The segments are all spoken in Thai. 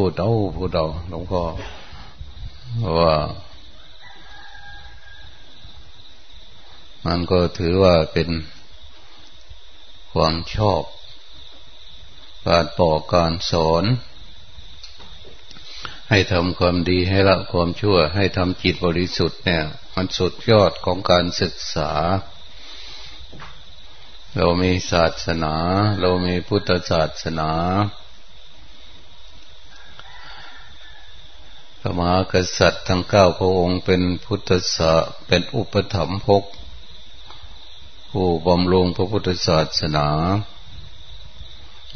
มีโอกาสก็พูดเอาพูดเอาหลวงพ่อว่า มันก็ถือว่าเป็นความชอบ การบอกการสอน ให้ทำความดีให้ละความชั่ว ให้ทำจิตบริสุทธิ์เนี่ย มันสุดยอดของการศึกษา เรามีศาสนา เรามีพุทธศาสนา พระมหากษัตริย์ทั้งเก้าพระองค์เป็นพุทธศาเป็นอุปถัมภกผู้บำรุงพระพุทธศาสนา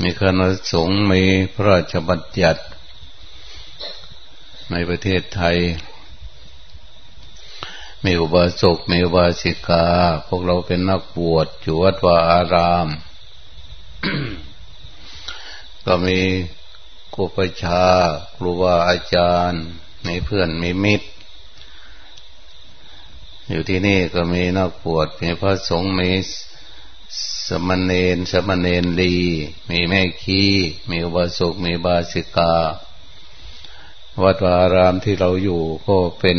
มีคณะสงฆ์มีพระราชบัญญัติในประเทศไทย มีอุบาสก มีอุบาสิกา พวกเราเป็นนักบวชอยู่วัดวาอาราม ก็มี ครูประชา ครูบาอาจารย์ มีเพื่อนมีมิตร อยู่ที่นี่ก็มีนักบวชมีพระสงฆ์มีสมณเณรสมณเณรลีมีแม่คีมีอุบาสกมีบาสิกา วัดวารามที่เราอยู่ก็เป็น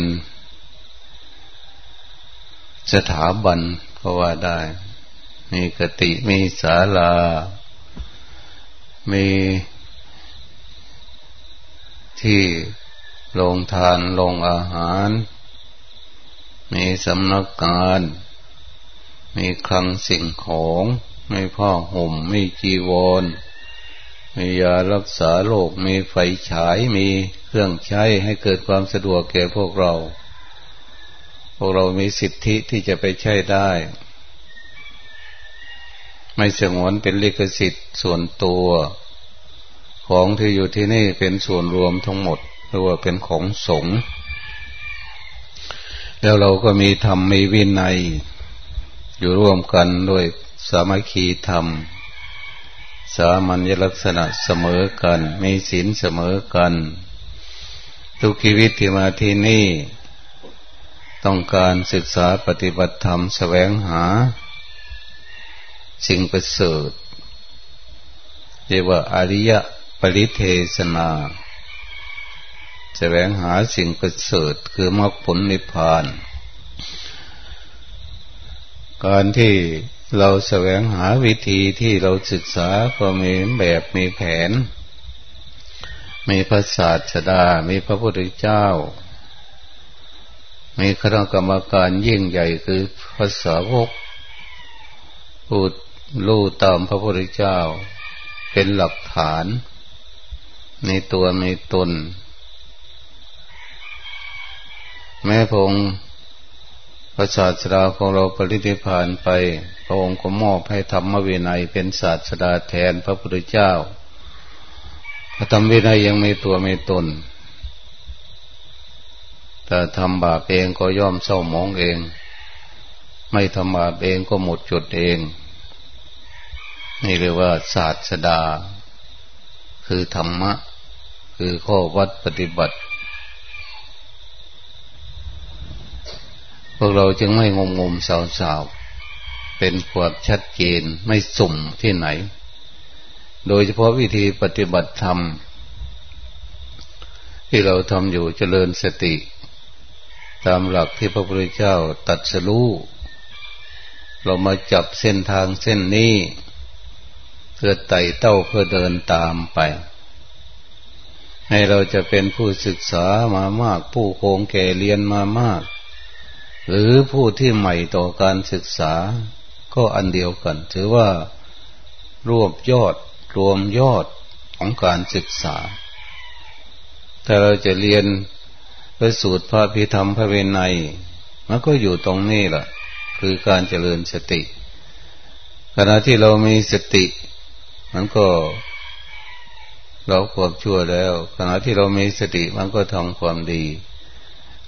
สถาบันก็ว่าได้ มีกติมีศาลา มี ที่ลงทานลงอาหาร มีสำนักการมีคลังสิ่งของมีผ้าห่มมีจีวร มียารักษาโรคมีไฟฉายมีเครื่องใช้ให้เกิดความสะดวกแก่พวกเรา พวกเรามีสิทธิที่จะไปใช้ได้ ไม่สงวนเป็นลิขสิทธิ์ส่วนตัว ของที่อยู่ที่นี่เป็นส่วนรวมทั้งหมดหรือว่าเป็นของสงฆ์แล้วเราก็มีธรรมมีวินัย อยู่ร่วมกันด้วยสามัคคีธรรม สามัญลักษณะเสมอกัน มีศีลเสมอกัน ทุกชีวิตที่มาที่นี่ ต้องการศึกษาปฏิบัติธรรมแสวงหา สิ่งประเสริฐเรียกว่าอริยะ ปริเทศนาแสวงหาสิ่งประเสริฐคือมรรคผลนิพพาน การที่เราแสวงหาวิธีที่เราศึกษาก็มีแบบมีแผน มีพระศาสดา มีพระพุทธเจ้า มีคณะกรรมการยิ่งใหญ่คือพระสาวกพูดลู่ตามพระพุทธเจ้า เป็นหลักฐาน ในตัวในตน แม้พงพระศาสดาของเราปริธิพานไป พระองค์ก็มอบให้ธรรมวินัยเป็นศาสดาแทนพระพุทธเจ้า พระธรรมวินัยยังไม่ตัวไม่ตน แต่ทำบาปเองก็ย่อมเศร้าหมองเอง ไม่ทำบาปเองก็หมดจุดเอง นี่เรียกว่าศาสดา คือธรรมะ คือข้อวัดปฏิบัติ พวกเราจึงไม่งมงมสาวสาวเป็นความชัดเจนไม่สุ่มที่ไหน โดยเฉพาะวิธีปฏิบัติธรรม ที่เราทำอยู่เจริญสติ ตามหลักที่พระพุทธเจ้าตัดสรู้เรามาจับเส้นทางเส้นนี้ เพื่อไต่เต้าเพื่อเดินตามไป ให้เราจะเป็นผู้ศึกษามามาก ผู้โคงแก่เรียนมามาก หรือผู้ที่ใหม่ต่อการศึกษา ก็อันเดียวกัน ถือว่ารวบยอดรวมยอดของการศึกษา ถ้าเราจะเรียนไปสูตรพระพิธรรมพระเวไนมันก็อยู่ตรงนี้แหละคือการเจริญสติ ขณะที่เรามีสติ มันก็ เราความชั่วแล้ว ขณะที่เรามีสติมันก็ทำความดี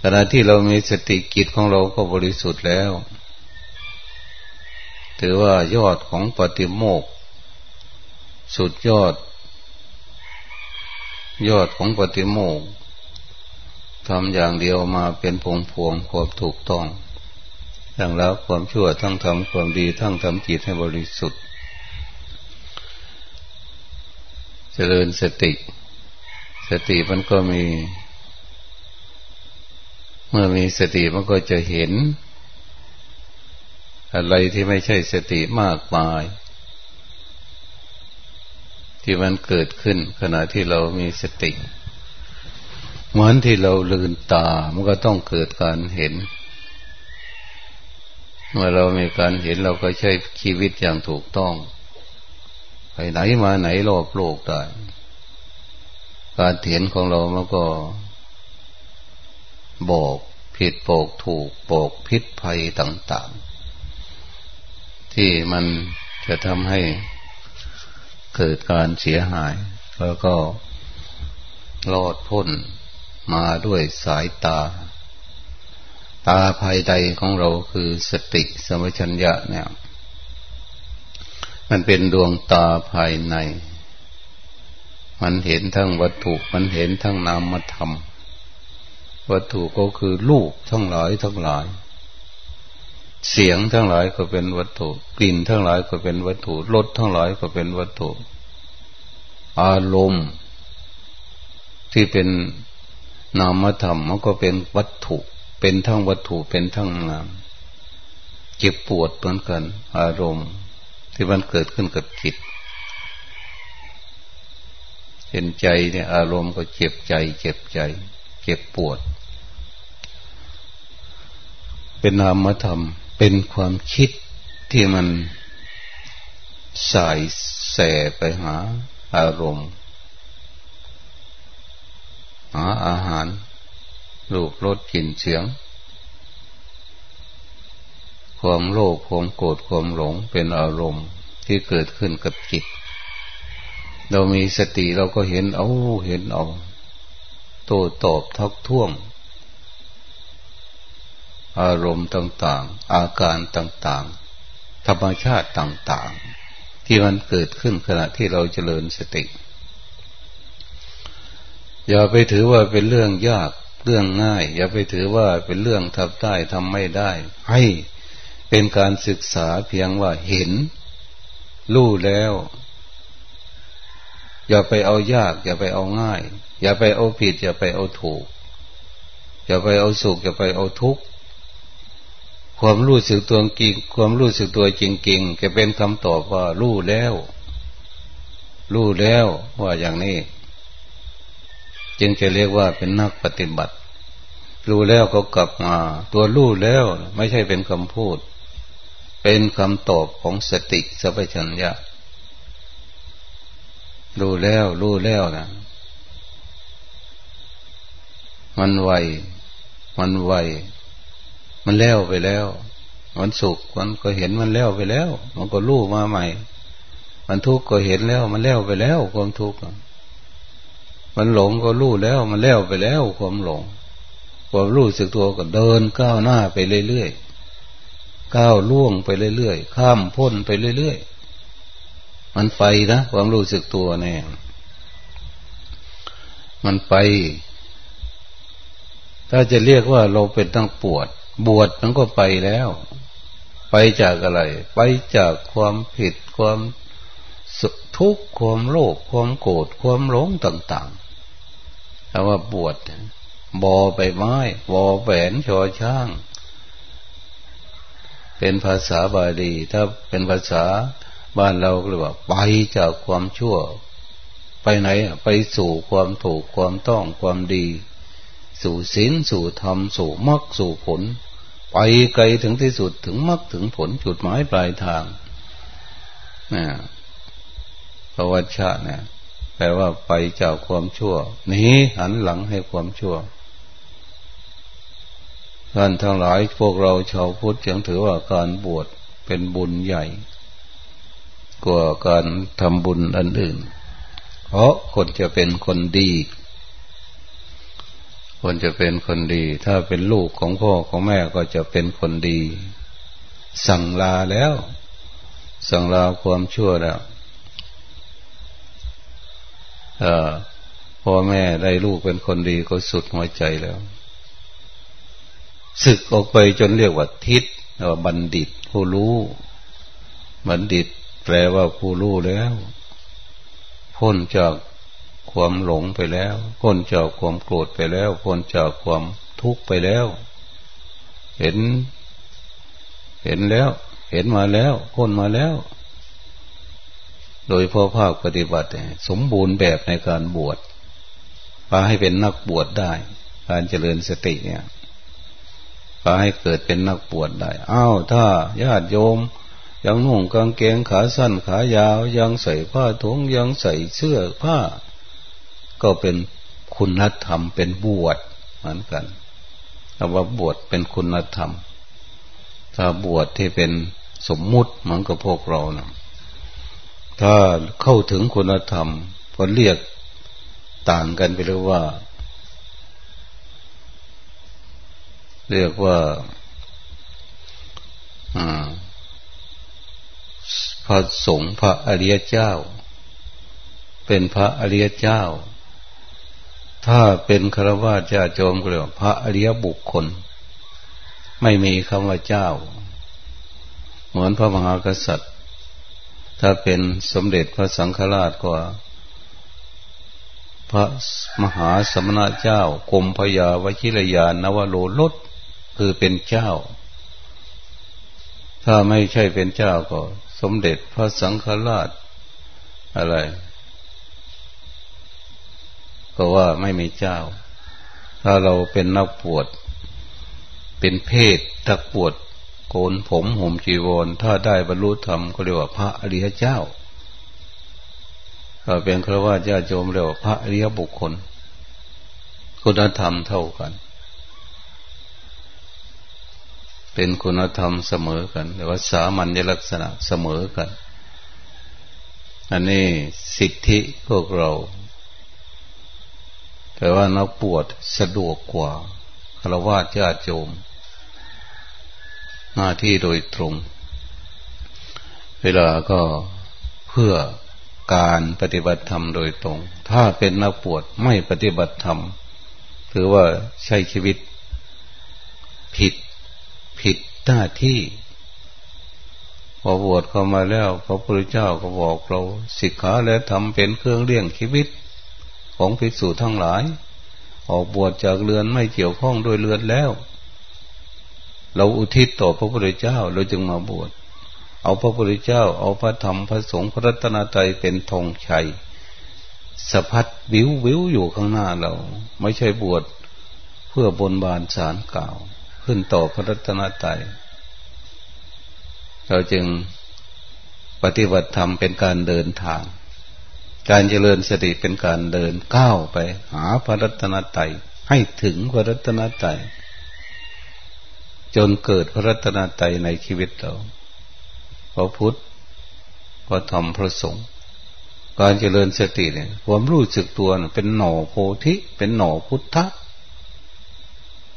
ขณะที่เรามีสติกิจของเราก็บริสุทธิ์แล้ว ถือว่ายอดของปฏิโมกสุดยอด ยอดของปฏิโมกทำอย่างเดียวมาเป็นพวงพวงความถูกต้องทั้งแล้วความชั่วทั้งทำความดีทั้งทำจิตให้บริสุทธิ์ ฉ เจริญสติ สติมันก็มี เมื่อมีสติมันก็จะเห็น อะไรที่ไม่ใช่สติมากมาย ที่มันเกิดขึ้น ขณะที่เรามีสติเหมือนที่เราลืนตา มันก็ต้องเกิดการเห็น เมื่อเรามีการเห็นเราก็ใช้ชีวิตอย่างถูกต้อง ไปไหนมาไหนรอบโลกได้การเห็นของเรามันก็ บอกผิดบอกถูกบอกพิษภัยต่างๆ ที่มันจะทำให้เกิดการเสียหาย แล้วก็รอดพ้นมาด้วยสายตา ตาภายใดของเราคือสติสมัชัญญะเนี่ย มันเป็นดวงตาภายใน มันเห็นทั้งวัตถุ มันเห็นทั้งนามธรรม วัตถุก็คือลูกทั้งหลายทั้งหลาย เสียงทั้งหลายก็เป็นวัตถุ กลิ่นทั้งหลายก็เป็นวัตถุ รสทั้งหลายก็เป็นวัตถุ อารมณ์ ที่เป็นนามธรรมมันก็เป็นวัตถุ เป็นทั้งวัตถุ เป็นทั้งนาม เจ็บปวดเหมือนกัน อารมณ์ ที่มันเกิดขึ้นกับจิตเห็นใจเนี่ย อารมณ์ก็เจ็บใจ เจ็บใจ เจ็บปวด เป็นนามธรรม เป็นความคิดที่มันสายแสไปหา อารมณ์ หาอาหารรูปรสกลิ่นเสียง ความโลภความโกรธความหลงเป็นอารมณ์ที่เกิดขึ้นกับจิต เรามีสติเราก็เห็นเอาเห็นเอาโตตอบทักท้วง อารมณ์ต่างๆ อาการต่างๆ ธรรมชาติต่างๆ ที่มันเกิดขึ้นขณะที่เราเจริญสติ อย่าไปถือว่าเป็นเรื่องยากเรื่องง่าย อย่าไปถือว่าเป็นเรื่องทำได้ทำไม่ได้ ให้ เป็นการศึกษาเพียงว่าเห็น รู้แล้ว อย่าไปเอายาก อย่าไปเอาง่าย อย่าไปเอาผิด อย่าไปเอาถูก อย่าไปเอาสุข อย่าไปเอาทุกข์ความรู้สึกตัวจริง ความรู้สึกตัวจริงๆจะเป็นคำตอบว่ารู้แล้ว รู้แล้วว่าอย่างนี้ จึงจะเรียกว่าเป็นนักปฏิบัติ รู้แล้วก็กลับมา ตัวรู้แล้วไม่ใช่เป็นคำพูด เป็นคำตอบของสติสัพชัญญะรู้แล้วรู้แล้วนะมันไวมันไวมันแล้วไปแล้วมันสุขมันก็เห็นมันแล้วไปแล้ว มันก็รู้มาใหม่ มันทุกข์ก็เห็นแล้ว มันแล้วไปแล้วความทุกข์มันหลงก็รู้แล้ว มันแล้วไปแล้วความหลงความรู้สึกตัวก็เดินก้าวหน้าไปเรื่อยๆ ก้าวล่วงไปเรื่อยๆ ข้ามพ้นไปเรื่อยๆ มันไปนะความรู้สึกตัวเนี่ย มันไป ถ้าจะเรียกว่าเราเป็นตั้งปวด บวชมันก็ไปแล้ว ไปจากอะไร ไปจากความผิดความทุกข์ความโลภความโกรธความหลงต่างๆแต่ว่าบวชบอไปไม้ บอแหวนชอช่าง เป็นภาษาบาลี ถ้าเป็นภาษาบ้านเราเรียกว่าไปจากความชั่ว ไปไหนไปสู่ความถูกความต้องความดี สู่ศีลสู่ธรรมสู่มรรคสู่ผล ไปไกลถึงที่สุดถึงมรรคถึงผลจุดหมายปลายทางนี่พระวัชชะเนี่ยแปลว่าไปจากความชั่วหนีหันหลังให้ความชั่ว ท่านทั้งหลายพวกเราชาวพุทธยังถือว่าการบวชเป็นบุญใหญ่ กว่าการทำบุญอันอื่น เพราะคนจะเป็นคนดีคนจะเป็นคนดี ถ้าเป็นลูกของพ่อของแม่ก็จะเป็นคนดี สั่งลาแล้ว สั่งลาความชั่วแล้วพ่อแม่ได้ลูกเป็นคนดีก็สุดหัวใจแล้ว ศึกออกไปจนเรียกว่าทิศว่าบัณฑิตผู้รู้ บัณฑิต แปลว่าผู้รู้แล้ว พ้นจากความหลงไปแล้ว พ้นจากความโกรธไปแล้ว พ้นจากความทุกข์ไปแล้ว เห็น เห็นแล้ว เห็นมาแล้ว พ้นมาแล้ว โดยพ่อภาคปฏิบัติ สมบูรณ์แบบในการบวชพาให้เป็นนักบวชได้ การเจริญสติเนี่ย พาให้เกิดเป็นนักบวชได้อ้าวถ้าญาติโยม ยังนุ่งกางเกงขาสั้นขายาว ยังใส่ผ้าถุงยังใส่เสื้อผ้า ก็เป็นคุณธรรมเป็นบวชเหมือนกันคำว่าบวชเป็นคุณธรรม ถ้าบวชที่เป็นสมมุติเหมือนกับพวกเรานะถ้าเข้าถึงคุณธรรมก็เรียกต่างกันไปเลยว่า เรียกว่าพระสงฆ์พระอริยเจ้า เป็นพระอริยเจ้า ถ้าเป็นครวญเจ้าโจมก็เรียกว่าพระอริยบุคคล ไม่มีคำว่าเจ้า เหมือนพระมหากษัตริย์ ถ้าเป็นสมเด็จพระสังฆราชก็พระมหาสมณเจ้ากรมพยาวชิรยานวโรลด คือเป็นเจ้า ถ้าไม่ใช่เป็นเจ้าก็ สมเด็จพระสังฆราช อะไร ก็ว่าไม่มีเจ้า ถ้าเราเป็นนักปวด เป็นเพศทักปวดโกนผมห่มจีวรถ้าได้บรรลุธรรมก็เรียกว่าพระอริยเจ้าก็เป็นครว่าญาโจมเรียกว่าพระอริยบุคคลคุณธรรมเท่ากัน เป็นคุณธรรมเสมอกันหรือว่าสามัญลักษณะเสมอกัน อันนี้สิทธิพวกเรา แต่ว่านักปวดสะดวกกว่าคารวะญาติโยมหน้าที่โดยตรง เวลาก็เพื่อการปฏิบัติธรรมโดยตรง ถ้าเป็นนักปวดไม่ปฏิบัติธรรมถือว่าใช้ชีวิตผิด ผิดหน้าที่ พอบวชเข้ามาแล้วพระพุทธเจ้าก็บอกเราสิกขาและทำเป็นเครื่องเลี้ยงชีวิต ของภิกษุทั้งหลาย ออกบวชจากเรือนไม่เกี่ยวข้องโดยเรือนแล้ว เราอุทิศต่อพระพุทธเจ้าเราจึงมาบวชเอาพระพุทธเจ้า เอาพระธรรมพระสงฆ์พระรัตนตรัยเป็นธงชัยสะพัดวิววิวอยู่ข้างหน้าเรา ไม่ใช่บวชเพื่อบนบานสารกล่าว ขึ้นต่อพระรัตนตรัยเราจึงปฏิบัติธรรมเป็นการเดินทาง การเจริญสติเป็นการเดินก้าวไป หาพระรัตนตรัยให้ถึงพระรัตนตรัยจนเกิดพระรัตนตรัยในชีวิตเราพระพุทธพระธรรมพระสงฆ์การเจริญสติเนี่ยความรู้สึกตัวเป็นหน่อโพธิเป็นหน่อพุทธะ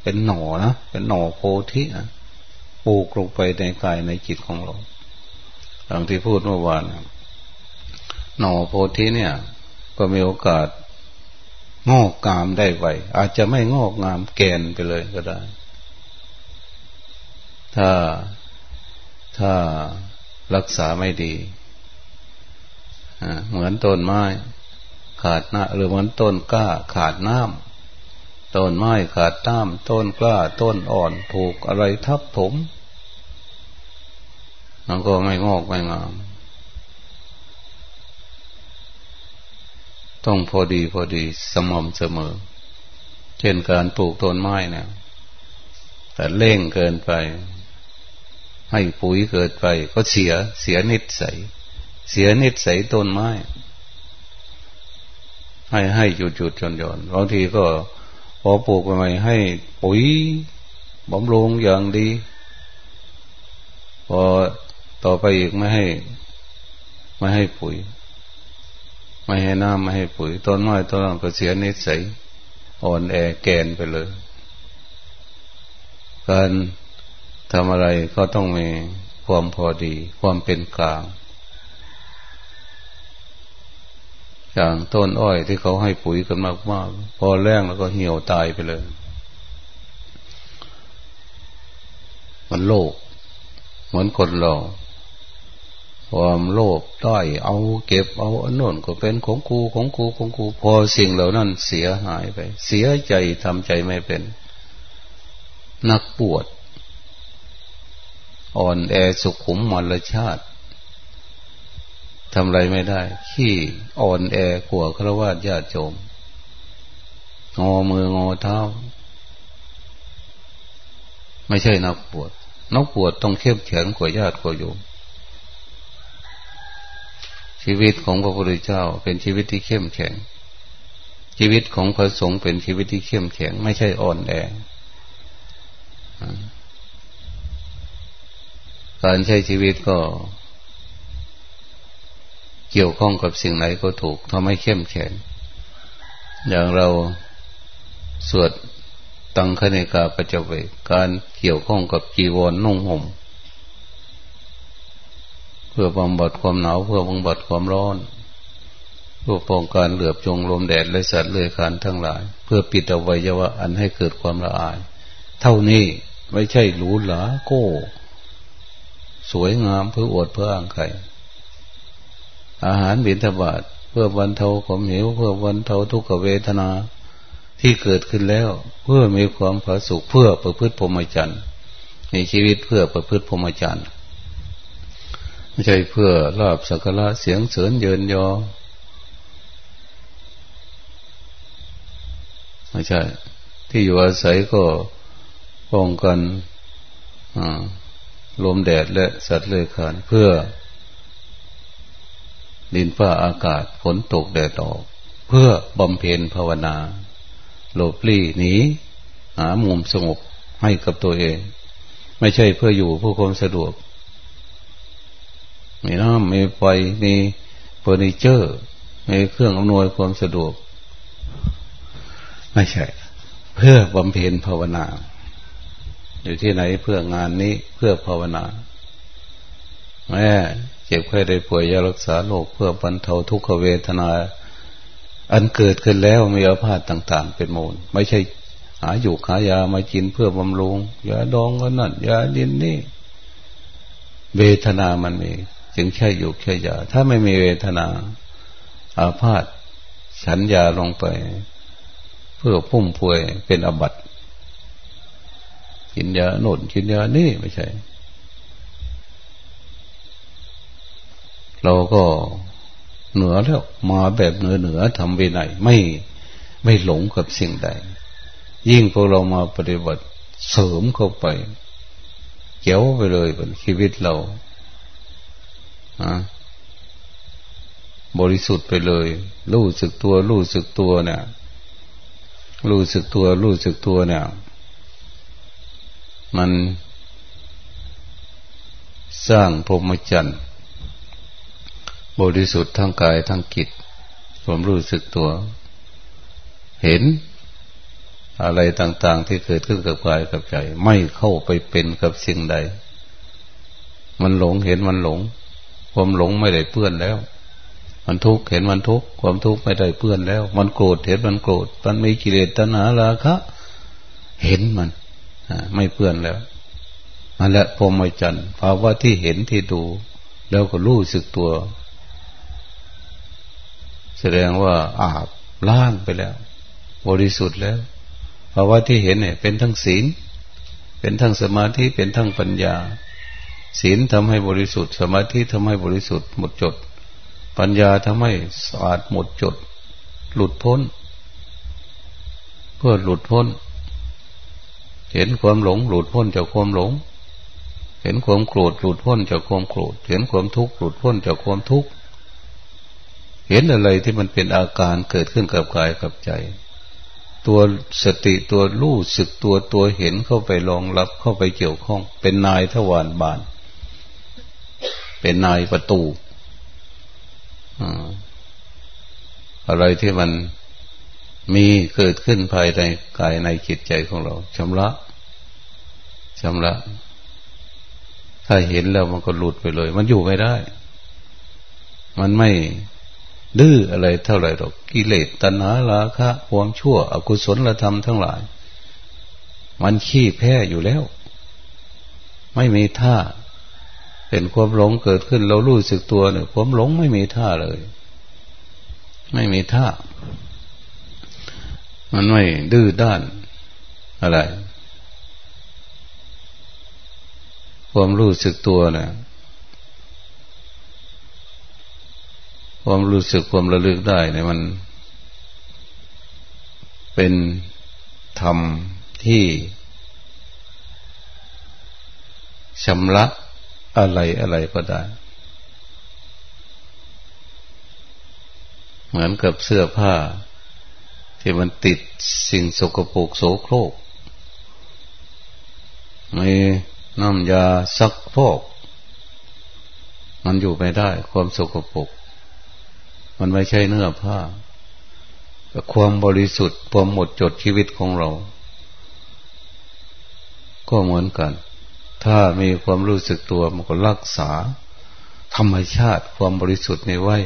เป็นหน่อนะเป็นหน่อโพธินะปลูกลงไปในกายในจิตของเราหลังที่พูดเมื่อวานหน่อโพธิเนี่ย ก็มีโอกาสงอกงามได้ไวอาจจะไม่งอกงามแกนไปเลยก็ได้ ถ้าถ้ารักษาไม่ดีเหมือนต้นไม้ ขาดน้ำหรือเหมือนต้นกล้าขาดน้ำ ต้นไม้ขาดน้ำต้นกล้า ต้นอ่อนถูกอะไรทับถมมันก็ไม่งอกไม่งาม ต้องพอดีพอดีสม่ำเสมอ เช่นการปลูกต้นไม้เนี่ยแต่เล่งเกินไป ให้ปุ๋ยเกิดไป ก็เสียเสียนิดใสเสียนิดใสต้นไม้ ให้ให้หยุดหยุดจนย่อนบางทีก็ พอปลูกไปใหม่ให้ปุ๋ยบำรุงอย่างดี พอต่อไปอีกไม่ให้ ไม่ให้ปุ๋ย ไม่ให้น้ำไม่ให้ปุ๋ย ต้นไม้ต้นนั้นก็เสียนิสัยอ่อนแอแกนไปเลย การทำอะไรก็ต้องมีความพอดี ความเป็นกลาง อย่างต้นอ้อยที่เขาให้ปุ๋ยกันมากๆพอแรงแล้วก็เหี่ยวตายไปเลย มันโลกเหมือนคนเราความโลภต้อยเอาเก็บเอาอันโน่นก็เป็นของกูของกูของกู พอสิ่งเหล่านั้นเสียหายไป เสียใจทำใจไม่เป็น นักปวด อ่อนแอสุขุมมรชาติ ทำอะไรไม่ได้ ขี้อ่อนแอกลัวครวญญาติโจมงอมืองอเท้า ไม่ใช่นักปวดนักปวดต้องเข้มแข็งกว่าญาติกว่าโยมชีวิตของพระพุทธเจ้าเป็นชีวิตที่เข้มแข็ง ชีวิตของพระสงฆ์เป็นชีวิตที่เข้มแข็ง ไม่ใช่อ่อนแอการใช้ชีวิตก็ เกี่ยวข้องกับสิ่งไหนก็ถูกทำให้เข้มแข็ง อย่างเราสวดตังคเนกาปัจจเวการเกี่ยวข้องกับจีวรนุ่งห่ม เพื่อบำบัดความหนาวเพื่อบำบัดความร้อนเพื่อป้องกันเหลือบจงลมแดดและสัตว์เลื้อยคลานทั้งหลาย เพื่อปิดอวัยวะอันให้เกิดความละอาย เท่านี้ไม่ใช่หรูหราโก้ สวยงามเพื่ออวดเพื่ออ้างใคร อาหารบิณฑบาตเพื่อบรรเทาความหิวเพื่อบรรเทาทุกขเวทนาที่เกิดขึ้นแล้ว เพื่อมีความผาสุขเพื่อประพฤติพรหมจรรย์ในชีวิตเพื่อประพฤติพรหมจรรย์ไม่ใช่เพื่อลาบสักการะเสียงเสริญเยินยอไม่ใช่ ที่อยู่อาศัยก็ป้องกันลมแดดและสัตว์เลื้อยคลานเพื่อ ดินฟ้าอากาศฝนตกแดดออก เพื่อบำเพ็ญภาวนาหลบลี่หนีหามุมสงบให้กับตัวเอง ไม่ใช่เพื่ออยู่เพื่อความสะดวก มีน้ำมีไฟมีเฟอร์นิเจอร์มีเครื่องอำนวยความสะดวก ไม่ใช่ เพื่อบำเพ็ญภาวนา อยู่ที่ไหนเพื่องานนี้เพื่อภาวนาแม่ จ็บไข้ได้ป่วยยารักษาโรคเพื่อบรรเทาทุกขเวทนา อันเกิดขึ้นแล้วมีอาพาธต่าง ๆ เป็นมูล ไม่ใช่หาอยู่ขายามากินเพื่อบำรุงยาดองก็นั่นยาดินนี่ เวทนามันมี จึงใช่อยู่แค่ยา ถ้าไม่มีเวทนา อาพาธฉันยาลงไป เพื่อพุ่มพวยเป็นอบัตกินยาโน่นกินยานี่ไม่ใช่ เราก็เหนือแล้วมาแบบเหนือเหนือทำไปไหนไม่ไม่หลงกับสิ่งใด ยิ่งพวกเรามาปฏิบัติเสริมเข้าไป เกี่ยวไปเลยบนชีวิตเราบริสุทธิ์ไปเลย รู้สึกตัวรู้สึกตัวเนี่ยรู้สึกตัวรู้สึกตัวเนี่ย มันสร้างพรหมจรรย์ บริสุทธิ์ทั้งกายทั้งจิตผมรู้สึกตัว เห็น อะไรต่างๆที่เกิดขึ้นกับกายกับใจ ไม่เข้าไปเป็นกับสิ่งใด มันหลงเห็นมันหลง ความหลงไม่ได้เปื้อนแล้ว มันทุกข์เห็นมันทุกข์ความทุกข์ไม่ได้เปื้อนแล้ว มันโกรธเห็นมันโกรธมันมีกิเลสตัณหาราคะเห็นมันไม่เปื้อนแล้วนั่นแหละพรหมจรรย์ภาวะที่เห็นที่ดู แล้วก็รู้สึกตัว แสดงว่าอาบล้างไปแล้ว บริสุทธิ์แล้วภาวะที่เห็นเนี่ย เป็นทั้งศีล เป็นทั้งสมาธิเป็นทั้งปัญญา ศีลทำให้บริสุทธิ์ สมาธิทำให้บริสุทธิ์หมดจด ปัญญาทำให้สะอาดหมดจด หลุดพ้น เพื่อหลุดพ้น เห็นความหลง หลุดพ้นจากความหลง เห็นความโกรธหลุดพ้นจากความโกรธ เห็นความทุกข์หลุดพ้นจากความทุกข์ เห็นอะไรที่มันเป็นอาการเกิดขึ้นกับกายกับใจ ตัวสติตัวรู้สึกตัวตัวเห็นเข้าไปรองรับเข้าไปเกี่ยวข้อง เป็นนายทวารบาน เป็นนายประตูอะไรที่มันมีเกิดขึ้นภายในกายในจิตใจของเราชำระชำระถ้าเห็นแล้วมันก็หลุดไปเลย มันอยู่ไม่ได้ มันไม่ ดื้ออะไรเท่าไหร่หรอกกิเลสตัณหาราคะความชั่ว อกุศลธรรมทั้งหลาย มันขี้แพ้อยู่แล้ว ไม่มีท่า เป็นความหลงเกิดขึ้นเรารู้สึกตัวเนี่ยความหลงไม่มีท่าเลย ไม่มีท่า มันไม่ดื้อด้านอะไร ความรู้สึกตัวเนี่ย ความรู้สึกความระลึกได้เนี่ยมัน เป็นธรรมที่ชำระอะไรอะไรก็ได้ เหมือนกับเสื้อผ้า ที่มันติดสิ่งสกปรกโสโครกมีน้ำยาซักพอก มันอยู่ไม่ได้ความสกปรก มันไม่ใช่เนื้อผ้าความบริสุทธิ์ความหมดจดชีวิตของเรา ก็เหมือนกัน ถ้ามีความรู้สึกตัวมันก็รักษา ธรรมชาติความบริสุทธิ์ในไว้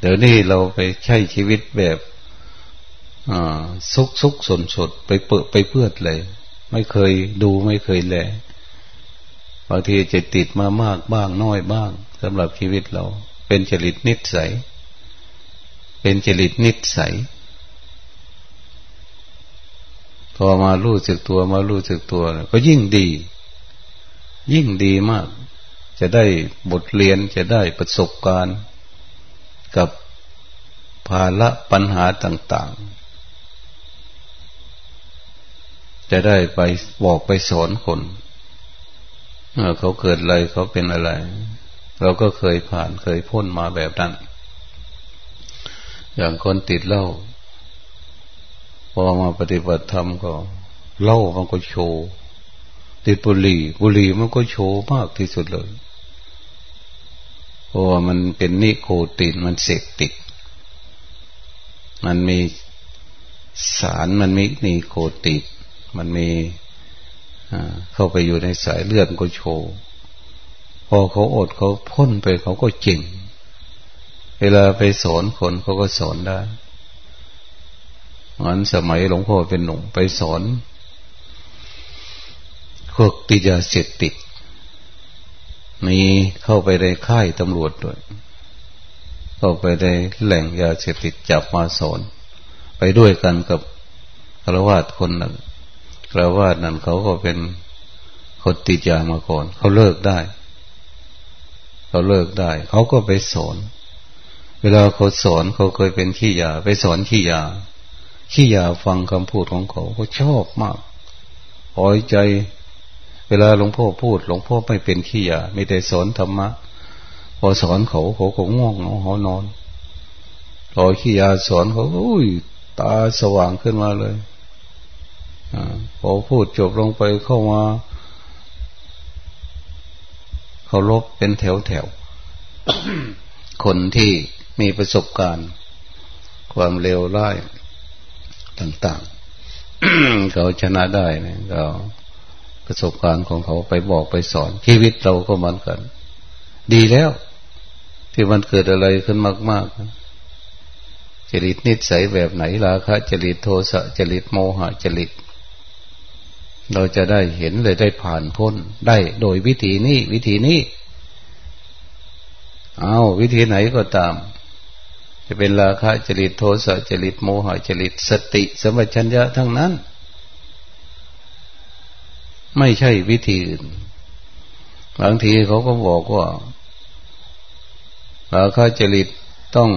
เดี๋ยวนี้เราไปใช้ชีวิตแบบซุกซุกสนสดไปเปิดไปเพื่อเลย ไม่เคยดูไม่เคยแลบางทีจะติดมามากบ้างน้อยบ้างสำหรับชีวิตเรา เป็นจริตนิสัย เป็นจริตนิสัย พอมารู้สึกตัวมารู้สึกตัว ก็ยิ่งดี ยิ่งดีมาก จะได้บทเรียนจะได้ประสบการณ์ กับภาระปัญหาต่าง ๆ จะได้ไปบอกไปสอนคนเขาเกิดอะไรเขาเป็นอะไร เราก็เคยผ่านเคยพ้นมาแบบนั้น อย่างคนติดเหล้าพอมาปฏิบัติธรรมก็เหล้ามันก็โชว์ติดบุหรี่บุหรี่มันก็โชว์มากที่สุดเลยเพราะว่ามันเป็นนิโคตินมันเสพติด มันมีสารมันมีนิโคตินมันมีเข้าไปอยู่ในสายเลือดก็โชว์ พอเขาอดเขาพ้นไปเขาก็จริงเวลาไปสอนคนเขาก็สอนได้เหมือนสมัยหลวงพ่อเป็นหนุ่มไปสอนพวกติยาเสพติดมีเข้าไปในค่ายตำรวจด้วย เข้าไปในแหล่งยาเสพติดจับมาสอน ไปด้วยกันกับฆราวาสคนนั้นฆราวาสนั้นเขาก็เป็นคนติดยามาก่อน เขาเลิกได้ เขาเลิกได้ เขาก็ไปสอน เวลาเขาสอนเขาเคยเป็นขี้ยา ไปสอนขี้ยา ขี้ยาฟังคำพูดของเขาเขาชอบมากพอใจ เวลาหลวงพ่อพูด หลวงพ่อไม่เป็นขี้ยาไม่ได้สอนธรรมะ พอสอนเขาเขาก็ง่วงเขานอนพอขี้ยาสอนเขาอุ้ยตาสว่างขึ้นมาเลยอพอพูดจบลงไปเข้ามา เคารพเป็นแถวแถว คนที่มีประสบการณ์ ความเลวร้ายต่างๆ เขาชนะได้เนี่ยเขาประสบการณ์ของเขาไปบอกไปสอน ชีวิตเราก็เหมือนกัน ดีแล้ว ที่มันเกิดอะไรขึ้นมาก ๆจริตนิสัยแบบไหนราคะจริตโทสะจริตโมหะจริต เราจะได้เห็นเลยได้ผ่านพ้นได้โดยวิธีนี้วิธีนี้ เอาวิธีไหนก็ตาม จะเป็นราคะจริตโทสะจริตโมหะจริตสติสมัชัญญะทั้งนั้น ไม่ใช่วิธีอื่นบางทีเขาก็บอกว่าราคะจริตต้อง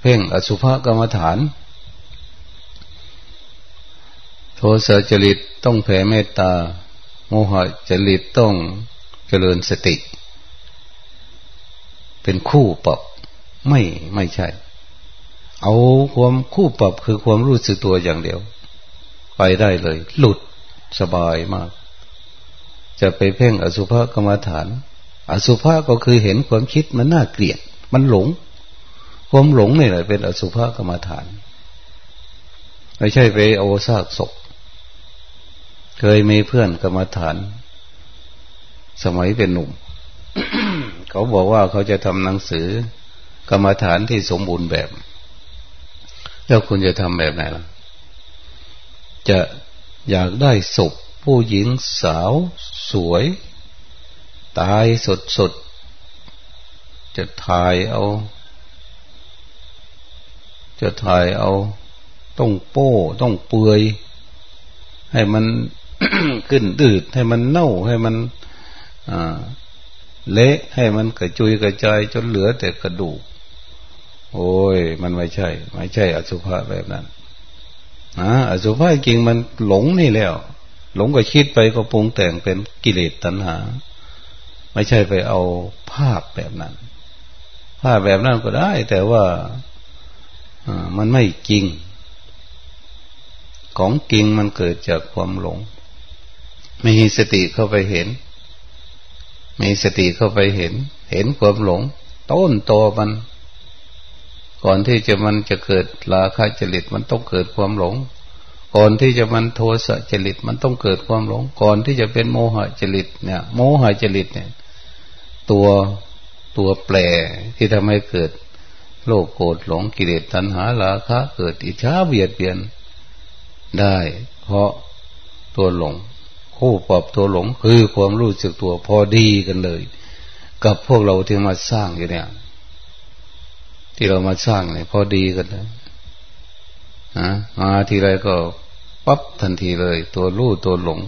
เพ่งอสุภกรรมฐาน โทสะจริตต้องแผ่เมตตา โมหะจริตต้องเจริญสติ เป็นคู่ปรับไม่ไม่ใช่ เอาความคู่ปรับคือความรู้สึกตัวอย่างเดียว ไปได้เลย หลุดสบายมาก จะไปเพ่งอสุภกรรมฐาน อสุภะก็คือเห็นความคิดมันน่าเกลียด มันหลง ความหลงนี่แหละเป็นอสุภกรรมฐานไม่ใช่ไปเอาซากศพ เคยมีเพื่อนกรรมฐาน สมัยเป็นหนุ่ม เขาบอกว่าเขาจะทำหนังสือกรรมฐานที่สมบูรณ์แบบ แล้วคุณจะทำแบบไหนล่ะ จะอยากได้ศพผู้หญิงสาวสวย ตายสดสดจะถ่ายเอา จะถ่ายเอา ต้องโป้ ต้องเปือย ให้มัน ขึ้นดืดให้มันเน่าให้มันเละให้มันกระจุยกระจายจนเหลือแต่กระดูก โอ้ย มันไม่ใช่ ไม่ใช่ อสุภะแบบนั้นนะอสุภะจริงมันหลงนี่แล้ว หลงก็คิดไปก็ปรุงแต่งเป็นกิเลสตัณหา ไม่ใช่ไปเอาภาพแบบนั้น ภาพแบบนั้นก็ได้ แต่ว่ามันไม่จริง ของจริงมันเกิดจากความหลง มีสติเข้าไปเห็น มีสติเข้าไปเห็น เห็นความหลง ต้นโตมัน ก่อนที่จะมันจะเกิดราคะจริตมันต้องเกิดความหลง ก่อนที่จะมันโทสะจริตมันต้องเกิดความหลง ก่อนที่จะเป็นโมหะจริตเนี่ย โมหะจริตเนี่ย ตัวตัวแปรที่ทำให้เกิดโลภโกรธหลงกิเลสตัณหาราคะ เกิดอิจฉาเบียดเบียนได้ เพราะตัวหลง คู่ปรับตัวหลงคือความรู้สึกตัวพอดีกันเลย กับพวกเราที่มาสร้างอยู่เนี่ย ที่เรามาสร้างเนี่ยพอดีกันเลยนะมาทีไรก็ปั๊บทันทีเลย ตัวรู้ตัวหลง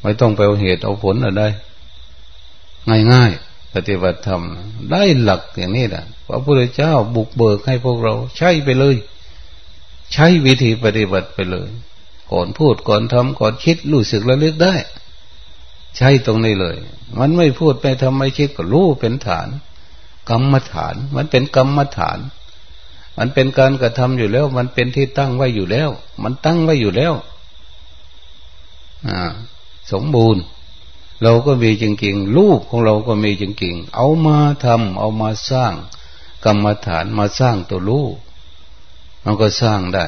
ไม่ต้องไปเอาเหตุเอาผลอะไรง่ายๆปฏิบัติธรรม ได้หลักอย่างนี้แหละพระพุทธเจ้าบุกเบิกให้พวกเรา ใช้ไปเลย ใช้วิธีปฏิบัติไปเลย ก่อนพูดก่อนทำก่อนคิดรู้สึกระลึกได้ ใช่ตรงนี้เลย มันไม่พูดไม่ทำไม่คิดก็รู้เป็นฐาน กรรมฐาน มันเป็นกรรมฐาน มันเป็นการกระทำอยู่แล้ว มันเป็นที่ตั้งไว้อยู่แล้ว มันตั้งไว้อยู่แล้วอสมบูรณ์ เราก็มีจริงๆรูปของเราก็มีจริงๆเอามาทำเอามาสร้าง กรรมฐานมาสร้างตัวรูปมันก็สร้างได้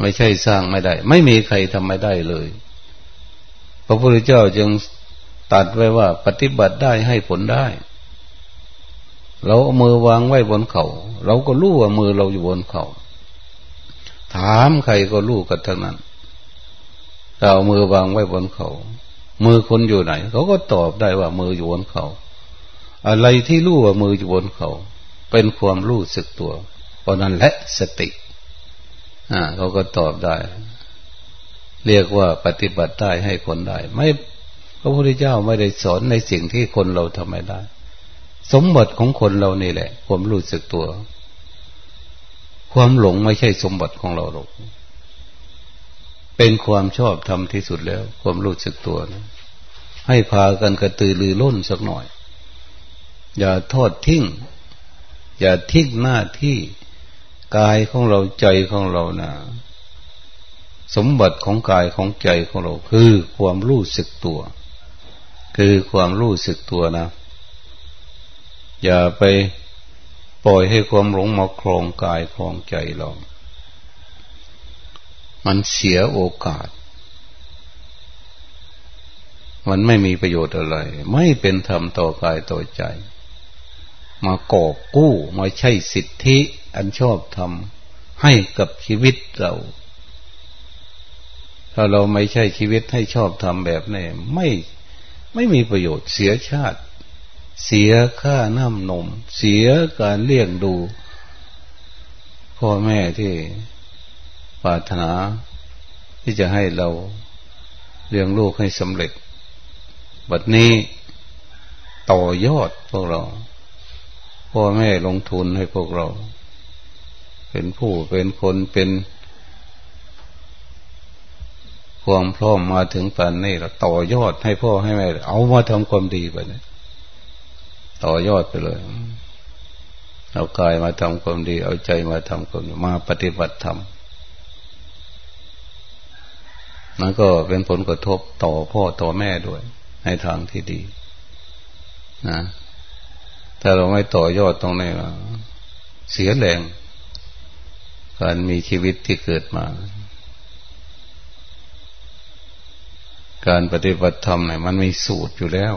ไม่ใช่สร้างไม่ได้ ไม่มีใครทำไม่ได้เลย พระพุทธเจ้าจึงตัดไว้ว่า ปฏิบัติได้ให้ผลได้ เราเอามือวางไว้บนเขา่าเราก็รู้ว่ามือเราอยู่บนเขา่าถามใครก็รู้กันทั้งนั้นเราเอามือวางไว้บนเขา่ามือคนอยู่ไหน เขาก็ตอบได้ว่ามืออยู่บนเขา่าอะไรที่รู้ว่ามืออยู่บนเขา่าเป็นความรู้สึกตัวเพราะนั้นและสติ อ่าเขาก็ตอบได้ เรียกว่าปฏิบัติได้ให้คนได้ ไม่พระพุทธเจ้าไม่ได้สอนในสิ่งที่คนเราทำไม่ได้ สมบัติของคนเรานี่แหละความรู้สึกตัว ความหลงไม่ใช่สมบัติของเราหรอกเป็นความชอบทำที่สุดแล้ว ความรู้สึกตัวนะให้พากันกระตือรือร้นสักหน่อย อย่าทอดทิ้ง อย่าทิ้งหน้าที่ กายของเราใจของเรานะสมบัติของกายของใจของเรา คือความรู้สึกตัว คือความรู้สึกตัวนะ อย่าไปปล่อยให้ความหลงมาครองกายครองใจเรา มันเสียโอกาส มันไม่มีประโยชน์อะไร ไม่เป็นธรรมต่อกายต่อใจ มากอบกู้มาใช้สิทธิ อันชอบทำให้กับชีวิตเรา ถ้าเราไม่ใช่ชีวิตให้ชอบทำแบบนี้ไม่ไม่มีประโยชน์เสียชาติ เสียค่าน้ำนม เสียการเลี้ยงดู พ่อแม่ที่ปรารถนาที่จะให้เราเลี้ยงลูกให้สำเร็จ บัดนี้ต่อยอดพวกเรา พ่อแม่ลงทุนให้พวกเรา เป็นผู้เป็นคนเป็นความพร้อมมาถึงปันนี่เราต่อยอดให้พ่อให้แม่เอามาทำความดีไปเนี่ยต่อยอดไปเลย เอากายมาทำความดี เอาใจมาทำความมาปฏิบัติธรรมนั่นก็เป็นผลกระทบต่อพ่อต่อแม่ด้วย ในทางที่ดี นะถ้าเราไม่ต่อยอดตรงนี้เสียแรง การมีชีวิตที่เกิดมา การปฏิบัติธรรมเนี่ยมันมีสูตรอยู่แล้ว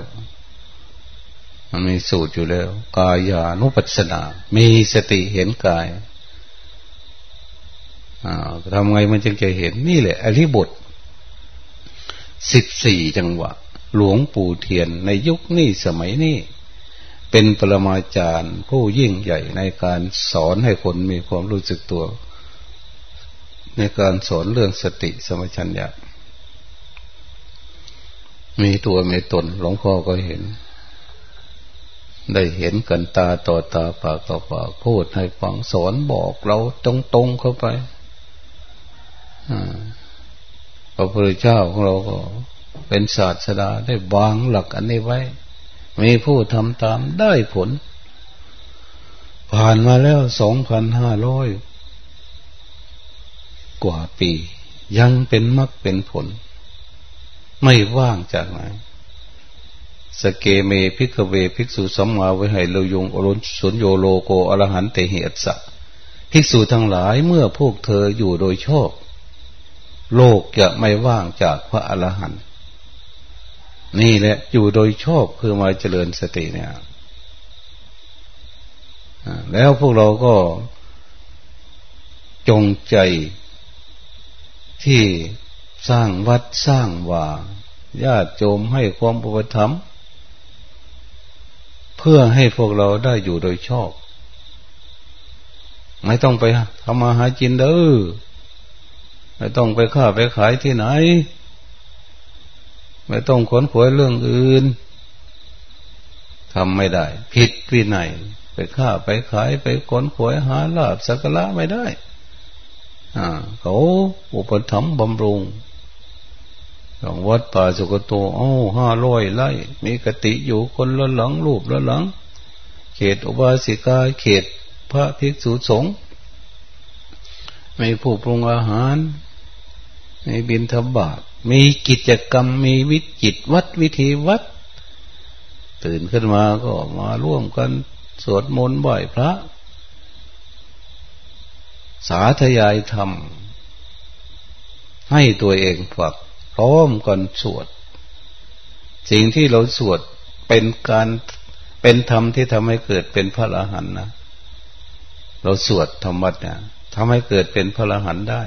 มันมีสูตรอยู่แล้ว กายานุปัสสนา มีสติเห็นกายทำไงมันจึงจะเห็นนี่แหละ อริบทสิบสี่จังหวะ หลวงปู่เทียนในยุคนี้สมัยนี้เป็นปรมาจารย์ผู้ยิ่งใหญ่ในการสอนให้คนมีความรู้สึกตัว ในการสอนเรื่องสติสมัชัญญะมีตัวมีตนหลวงพ่อก็เห็น ได้เห็นกันตาต่อตาปากต่อปากพูดให้ฟังสอนบอกเราตรงๆเข้าไปพระพุทธเจ้าของเราก็ เป็นศาสดาได้วางหลักอันนี้ไว้ มีผู้ทำตามได้ผล ผ่านมาแล้วสองพันห้าร้อย กว่าปี ยังเป็นมรรคเป็นผล ไม่ว่างจากไหนสเกเมพิกเวภิกษุสัมมาวิห้เรายงอรุณสุญโยโลโกอรหันเตหิอัสสะภิกษุทั้งหลายเมื่อพวกเธออยู่โดยชอบ โลกจะไม่ว่างจากพระอรหันต์นี่แหละอยู่โดยชอบคือมาเจริญสติเนี่ยแล้วพวกเราก็จงใจ ที่สร้างวัดสร้างว่าญาติโยมให้ความอุปถัมภ์เพื่อให้พวกเราได้อยู่โดยชอบ ไม่ต้องไปทำมาหาจินเด้อไม่ต้องไปค้าไปขายที่ไหน ไม่ต้องขนขวยเรื่องอื่นทำไม่ได้ ผิดวินัยไปฆ่าไปขายไปขนขวยหาลาบสักละไม่ได้ เขาอุปถัมภ์บำรุงอย่างวัดป่าสุกโตโอ้าห้าร้อยไร่มีกติอยู่คนละหลังรูปละหลัง เขตอุบาสิกาเขตพระภิกษุสงฆ์ไม่ผู้ปรุงอาหารในบินทบาทมีกิจกรรมมีวิจิตวัดวิธีวัด ตื่นขึ้นมาก็มาร่วมกันสวดมนต์บ่อยพระ สาธยายธรรม ให้ตัวเองฝักพร้อมกันสวด สิ่งที่เราสวดเป็นการเป็นธรรมที่ทำให้เกิดเป็นพระอรหันต์นะเราสวดธรรมะเนี่ยทำให้เกิดเป็นพระอรหันต์ได้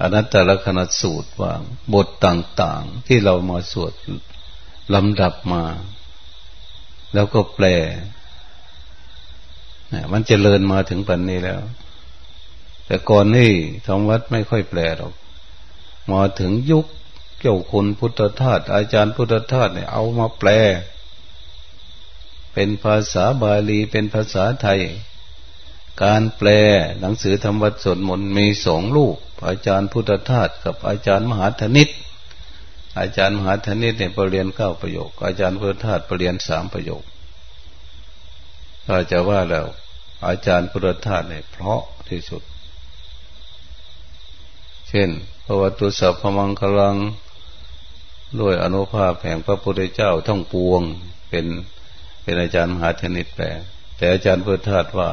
อนัตตลกนัสูตรว่าบทต่างๆ ที่เรามาสวดลำดับมา แล้วก็แปล มันจเจริญมาถึงปัจนนี้แล้ว แต่ก่อนนี่ทำวัดไม่ค่อยแปลหรอกมาถึงยุคเกี่ยวคุณพุทธทาสอาจารย์พุทธทาสเนี่ยเอามาแปล เป็นภาษาบาลีเป็นภาษาไทย การแปลหนังสือธรรมวัดสวดมนต์มีสองลูก อาจารย์พุทธทาสกับอาจารย์มหาธนิตอาจารย์มหาธนิตเนี่ยปรเรียนเก้าประโยค อาจารย์พุทธทาสปรเรียนสามประโยคถ้าจะว่าแล้ว อาจารย์พุทธทาสเนี่ยเพราะที่สุด เช่นพระวัตุสัพพมังคลังด้วยอนุภาพแห่งพระพุทธเจ้าท่องปวง เป็นเป็นอาจารย์มหาธนิตแปลแต่อาจารย์พุทธทาสว่า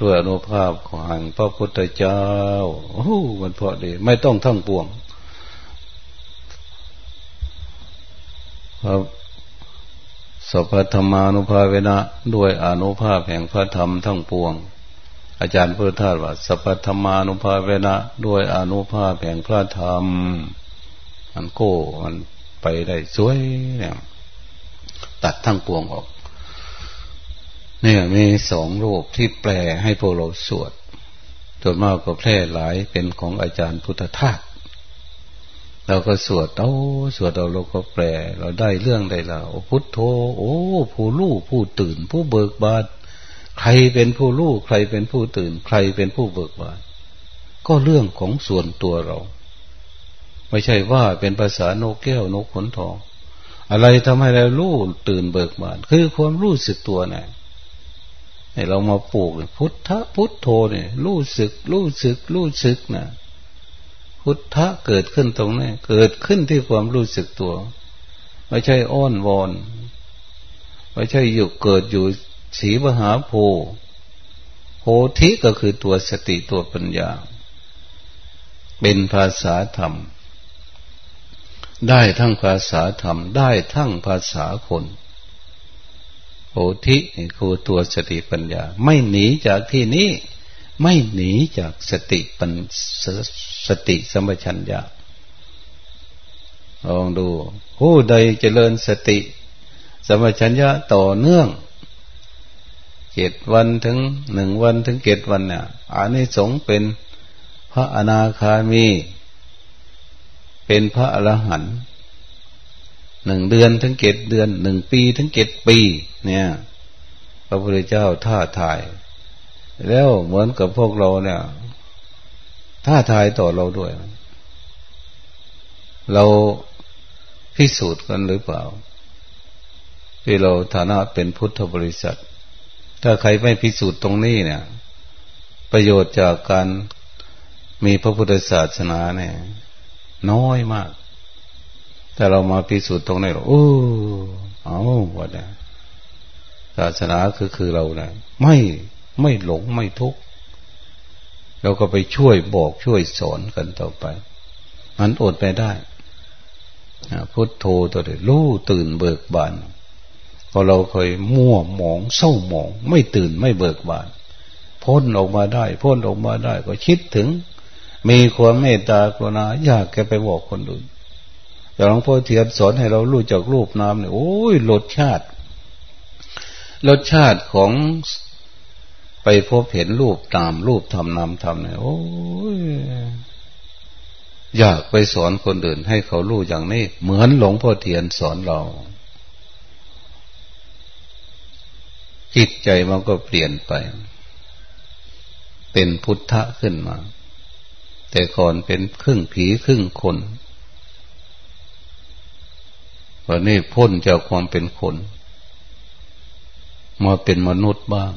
ด้วยอนุภาพของพระพุทธเจ้าโอ้มันเพอดี ไม่ต้องทั้งปวงครับ สัพพธรรมานุภาเวนะด้วยอนุภาพแห่งพระธรรมทั้งปวง อาจารย์พุทธทาสว่าสัพพธรรมานุภาเวนะด้วยอนุภาพแห่งพระธรรมมันโก้มันไปได้สวยเนี่ยตัดทั้งปวงออก เนี่ยมีสองรูปที่แปลให้พวกเราสวดส่วนมากก็แพร่หลายเป็นของอาจารย์พุทธทาส เราก็สวดเอาสวดเราเราก็แปล เราได้เรื่องได้แล้วพุทโธ โอ้ ผู้รู้ผู้ตื่น ผู้เบิกบานใครเป็นผู้รู้ใครเป็นผู้ตื่น ใครเป็นผู้เบิกบานก็เรื่องของส่วนตัวเรา ไม่ใช่ว่าเป็นภาษาโนกแก้วนกขนทอง อะไรทำให้เรารู้ตื่นเบิกบาน คือความรู้สึกตัวนะ่ะให้เรามาปลูกพุทธพุทโธเนี่ยรู้สึก รู้สึก รู้สึกน่ะ พุทธะเกิดขึ้นตรงนี้เกิดขึ้นที่ความรู้สึกตัว ไม่ใช่อ้อนวอน ไม่ใช่อยู่เกิดอยู่สีมหาโพโพธิก็คือตัวสติตัวปัญญา เป็นภาษาธรรม ได้ทั้งภาษาธรรม ได้ทั้งภาษาคนโอทิคือตัวสติปัญญา ไม่หนีจากที่นี้ ไม่หนีจากสติปัญสสติสมัชัญญาลองดู ผู้ใดเจริญสติสมัชัญญะต่อเนื่องเจ็ดวันถึงหนึ่งวันถึงเจ็ดวันเนี่ยอานิสงส์เป็นพระอนาคามี เป็นพระอรหันต์หนึ่งเดือนถึงเจ็ดเดือนหนึ่งปีถึงเจ็ดปี เนี่ย พระพุทธเจ้าท่าทาย แล้วเหมือนกับพวกเราเนี่ยท่าทายต่อเราด้วย เราพิสูจน์กันหรือเปล่า ที่เราฐานะเป็นพุทธบริษัท ถ้าใครไม่พิสูจน์ตรงนี้เนี่ย ประโยชน์จากการมีพระพุทธศาสนาเนี่ย น้อยมาก แต่เรามาพิสูจน์ตรงนี้เราโอ้เอาวัดเนี่ยศาสนาคือคือเราเนี่ยไม่ ไม่หลงไม่ทุกข์เราก็ไปช่วยบอกช่วยสอนกันต่อไป มันอดไปได้พุทโธตัวเดียวรู้ตื่นเบิกบานพอเราเคยมั่วหมองเศร้าหมอง ไม่ตื่นไม่เบิกบาน พ้นออกมาได้พ้นออกมาได้ ก็คิดถึง มีความเมตตากรุณาอยากแกไปบอกคนอื่นแต่หลวงพ่อเทียนสอนให้เรารู้จักรูปน้ำเนี่ยโอ้ยรสชาติรสชาติของ ไปพบเห็นรูปตามรูปทำนามทำเนี่ยโอ้ยอยากไปสอนคนอื่น ให้เขารู้อย่างนี้ เหมือนหลวงพ่อเทียนสอนเรา จิตใจมันก็เปลี่ยนไป เป็นพุทธะขึ้นมา แต่ก่อนเป็นครึ่งผีครึ่งคนวันนี้พ้นจากความเป็นคน มาเป็นมนุษย์บ้าง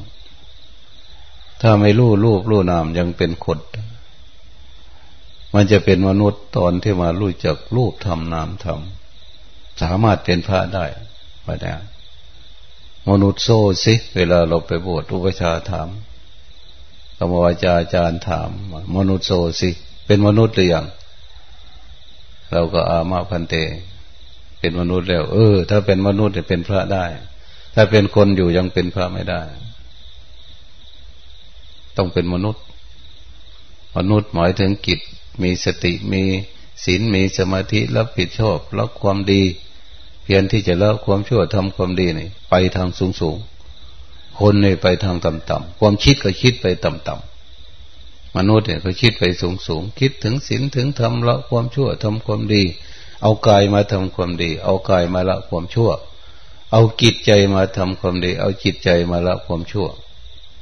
ถ้าไม่รู้รูปรู้นามยังเป็นคน มันจะเป็นมนุษย์ตอนที่มารู้จักรูปทำนามทำสามารถเป็นพระได้ไปได้มนุษย์โซ่สิ เวลาเราไปบวชอุปชาถามธรรมวาจาอาจารย์ถาม มนุษย์โซ่สิเป็นมนุษย์หรือยัง เราก็อามาพันเต เป็นมนุษย์แล้ว เออ ถ้าเป็นมนุษย์จะเป็นพระได้ ถ้าเป็นคนอยู่ยังเป็นพระไม่ได้ ต้องเป็นมนุษย์ มนุษย์หมายถึงกิจ มีสติมีศีลมีสมาธิรับผิดชอบรับความดี เพียรที่จะละความชั่วทำความดีนี่ไปทางสูงสูงคนเนี่ยไปทางต่ำต่ำความคิดก็คิดไปต่ำต่ำมนุษย์เนี่ยก็คิดไปสูงสูงคิดถึงศีลถึงทำละความชั่วทำความดี เอากายมาทำความดี เอากายมาละความชั่ว เอาจิตใจมาทำความดี เอาจิตใจมาละความชั่ว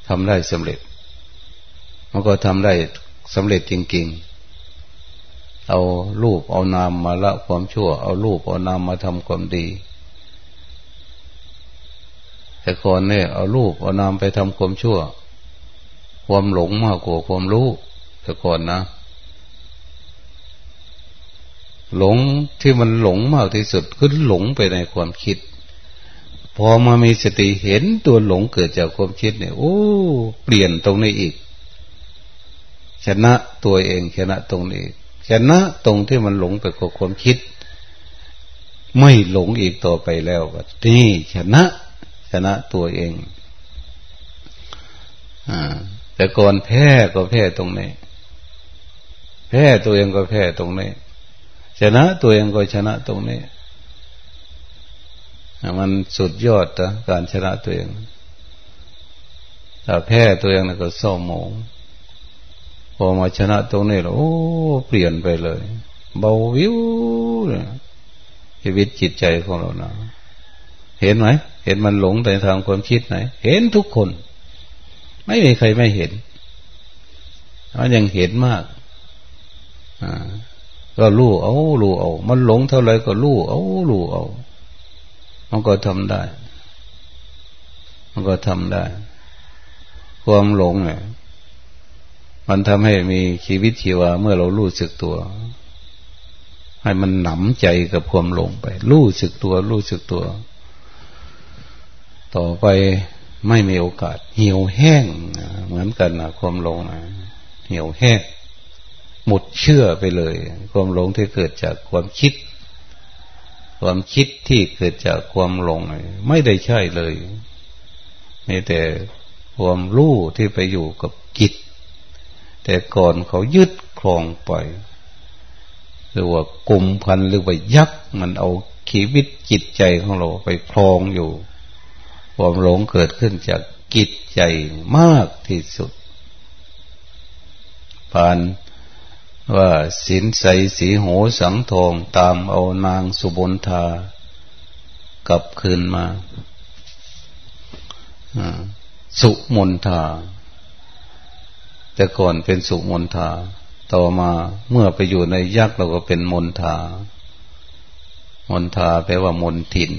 ทำได้สำเร็จ มันก็ทำได้สำเร็จจริง ๆ เอารูปเอานามมาละความชั่ว เอารูปเอานามมาทำความดี แต่ก่อนเนี่ยเอารูปเอานามไปทำความชั่ว ความหลงมากกว่าความรู้แต่ก่อนนะหลงที่มันหลงมากที่สุดคือหลงไปในความคิด พอมามีสติเห็นตัวหลงเกิดจากความคิดเนี่ยโอ้ เปลี่ยนตรงนี้อีก ชนะตัวเองชนะตรงนี้ชนะตรงที่มันหลงไปกับความคิด ไม่หลงอีกต่อไปแล้วนี่ชนะชนะตัวเองอแต่ก่อนแพ้ก็แพ้ตรงนี้ แพ้ตัวเองก็แพ้ตรงนี้ ชนะตัวเองก็ชนะตรงนี้มันสุดยอดนะการชนะตัวเองถ้าแพ้ตัวเองก็เศร้าหมอง พอมาชนะตรงนี้แล้วโอ้เปลี่ยนไปเลย เบาวิวเนี่ยชีวิตจิตใจของเรานะเห็นไหมเห็นมันหลงในทางความคิดไหน เห็นทุกคน ไม่มีใครไม่เห็นมันยังเห็นมากอ่าก็รู้เอารู้เอา มันหลงเท่าไรก็รู้เอารู้เอา มันก็ทำได้ มันก็ทำได้ ความหลงเนี่ย มันทำให้มีชีวิตชีวาเมื่อเรารู้สึกตัว ให้มันหนำใจกับความหลงไป รู้สึกตัว รู้สึกตัว ต่อไปไม่มีโอกาส เหี่ยวแห้งเหมือนกันนะความหลงนะเหี่ยวแห้ง หมดเชื่อไปเลย ความหลงที่เกิดจากความคิด ความคิดที่เกิดจากความหลงไม่ได้ใช่เลยมีแต่ความรู้ที่ไปอยู่กับจิต แต่ก่อนเขายึดครองไปหรือว่ากลุ่มพันหรือว่ายักษ์มันเอาชีวิตจิตใจของเราไปคลองอยู่ ความหลงเกิดขึ้นจากกิจใจมากที่สุดผ่านว่าสินใสสีโหสังทองตามเอานางสุบนทากลับคืนมา สุมนทา แต่ก่อนเป็นสุมนทา ต่อมาเมื่อไปอยู่ในยักษ์เราก็เป็นมนทา มนทาแปลว่ามนทิน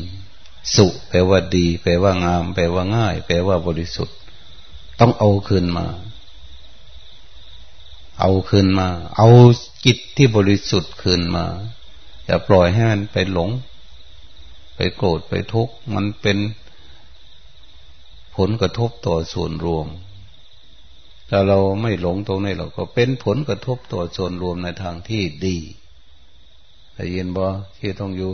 สุแปลว่าดี แปลว่างาม แปลว่าง่าย แปลว่าบริสุทธิ์ ต้องเอาคืนมา เอาคืนมา เอาจิตที่บริสุทธิ์คืนมา อย่าปล่อยให้มันไปหลง ไปโกรธไปทุกข์มันเป็นผลกระทบต่อส่วนรวม ถ้าเราไม่หลงตรงนี้เราก็เป็นผลกระทบต่อส่วนรวมในทางที่ดีได้ยินบ่ที่ต้องอยู่